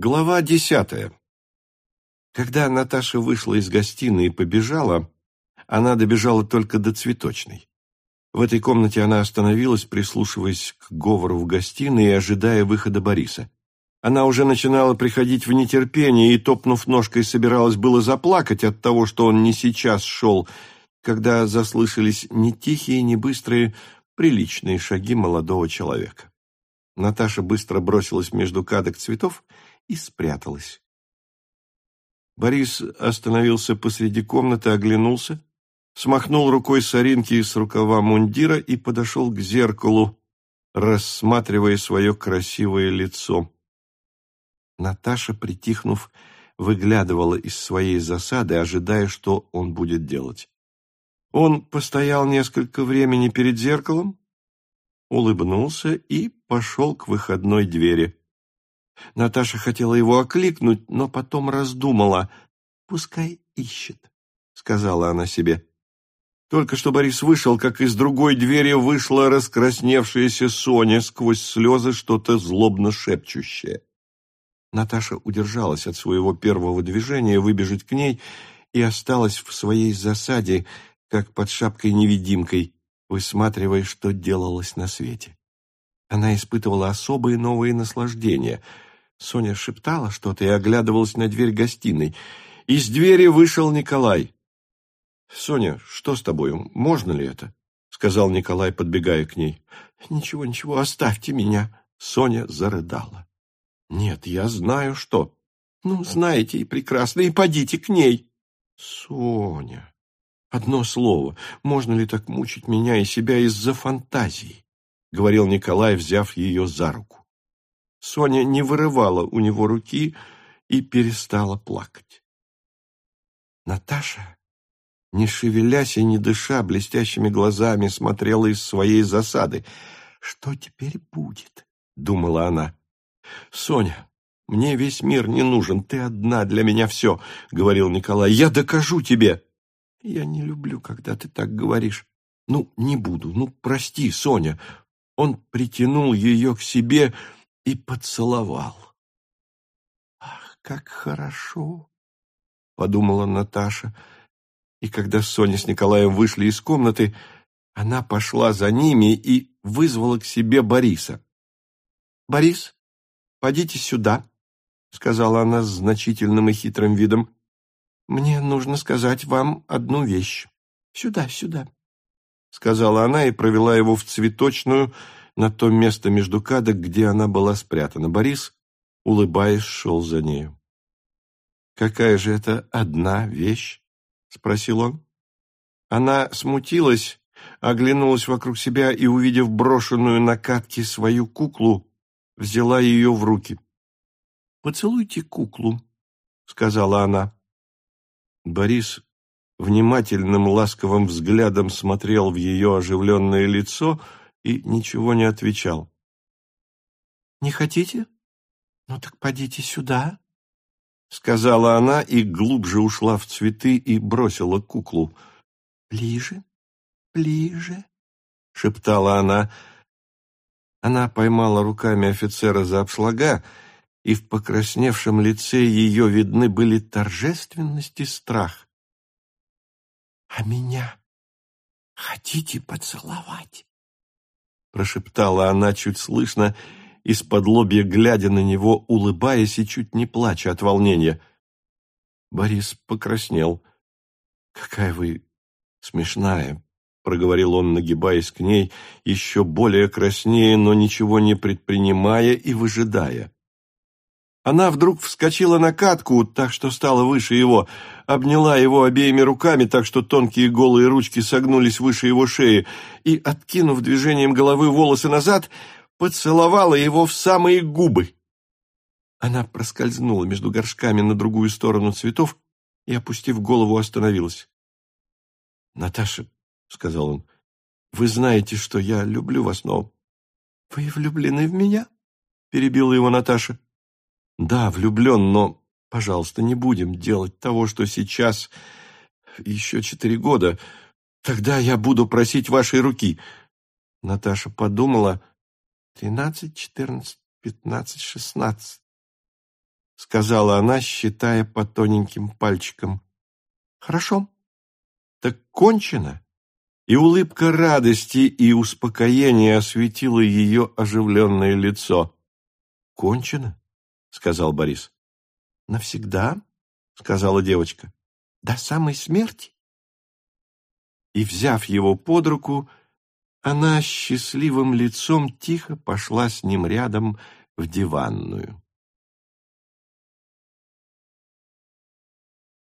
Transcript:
Глава десятая. Когда Наташа вышла из гостиной и побежала, она добежала только до цветочной. В этой комнате она остановилась, прислушиваясь к говору в гостиной и ожидая выхода Бориса. Она уже начинала приходить в нетерпение и, топнув ножкой, собиралась было заплакать от того, что он не сейчас шел, когда заслышались не тихие, не быстрые, приличные шаги молодого человека. Наташа быстро бросилась между кадок цветов и спряталась. Борис остановился посреди комнаты, оглянулся, смахнул рукой соринки с рукава мундира и подошел к зеркалу, рассматривая свое красивое лицо. Наташа, притихнув, выглядывала из своей засады, ожидая, что он будет делать. Он постоял несколько времени перед зеркалом, улыбнулся и пошел к выходной двери. Наташа хотела его окликнуть, но потом раздумала. «Пускай ищет», — сказала она себе. Только что Борис вышел, как из другой двери вышла раскрасневшаяся Соня сквозь слезы что-то злобно шепчущее. Наташа удержалась от своего первого движения выбежать к ней и осталась в своей засаде, как под шапкой-невидимкой, высматривая, что делалось на свете. Она испытывала особые новые наслаждения — Соня шептала что-то и оглядывалась на дверь гостиной. Из двери вышел Николай. «Соня, что с тобой? Можно ли это?» — сказал Николай, подбегая к ней. «Ничего, ничего, оставьте меня!» Соня зарыдала. «Нет, я знаю, что». «Ну, знаете и прекрасно, и подите к ней». «Соня, одно слово, можно ли так мучить меня и себя из-за фантазии?» — говорил Николай, взяв ее за руку. Соня не вырывала у него руки и перестала плакать. Наташа, не шевелясь и не дыша, блестящими глазами смотрела из своей засады. «Что теперь будет?» — думала она. «Соня, мне весь мир не нужен, ты одна для меня все», — говорил Николай. «Я докажу тебе». «Я не люблю, когда ты так говоришь». «Ну, не буду, ну, прости, Соня». Он притянул ее к себе и поцеловал. «Ах, как хорошо!» — подумала Наташа. И когда Соня с Николаем вышли из комнаты, она пошла за ними и вызвала к себе Бориса. «Борис, подите сюда», — сказала она с значительным и хитрым видом. «Мне нужно сказать вам одну вещь. Сюда, сюда», — сказала она и провела его в цветочную, на то место между кадок, где она была спрятана. Борис, улыбаясь, шел за нею. «Какая же это одна вещь?» — спросил он. Она смутилась, оглянулась вокруг себя и, увидев брошенную на катке свою куклу, взяла ее в руки. «Поцелуйте куклу», — сказала она. Борис внимательным ласковым взглядом смотрел в ее оживленное лицо — и ничего не отвечал. «Не хотите? Ну так подите сюда», — сказала она и глубже ушла в цветы и бросила куклу. «Ближе, ближе», — шептала она. Она поймала руками офицера за обшлага, и в покрасневшем лице ее видны были торжественность и страх. «А меня хотите поцеловать?» Прошептала она чуть слышно, из-под лобья глядя на него, улыбаясь и чуть не плача от волнения. Борис покраснел. «Какая вы смешная!» — проговорил он, нагибаясь к ней, еще более краснее, но ничего не предпринимая и выжидая. Она вдруг вскочила на катку, так что стала выше его, обняла его обеими руками, так что тонкие голые ручки согнулись выше его шеи, и, откинув движением головы волосы назад, поцеловала его в самые губы. Она проскользнула между горшками на другую сторону цветов и, опустив голову, остановилась. — Наташа, — сказал он, — вы знаете, что я люблю вас, но... — Вы влюблены в меня? — перебила его Наташа. Да, влюблен, но, пожалуйста, не будем делать того, что сейчас еще четыре года. Тогда я буду просить вашей руки. Наташа подумала. Тринадцать, четырнадцать, пятнадцать, шестнадцать. сказала она, считая по тоненьким пальчикам. Хорошо. Так кончено. И улыбка радости и успокоения осветила ее оживленное лицо. Кончено, сказал Борис. Навсегда, сказала девочка. До самой смерти. И, взяв его под руку, она счастливым лицом тихо пошла с ним рядом в диванную.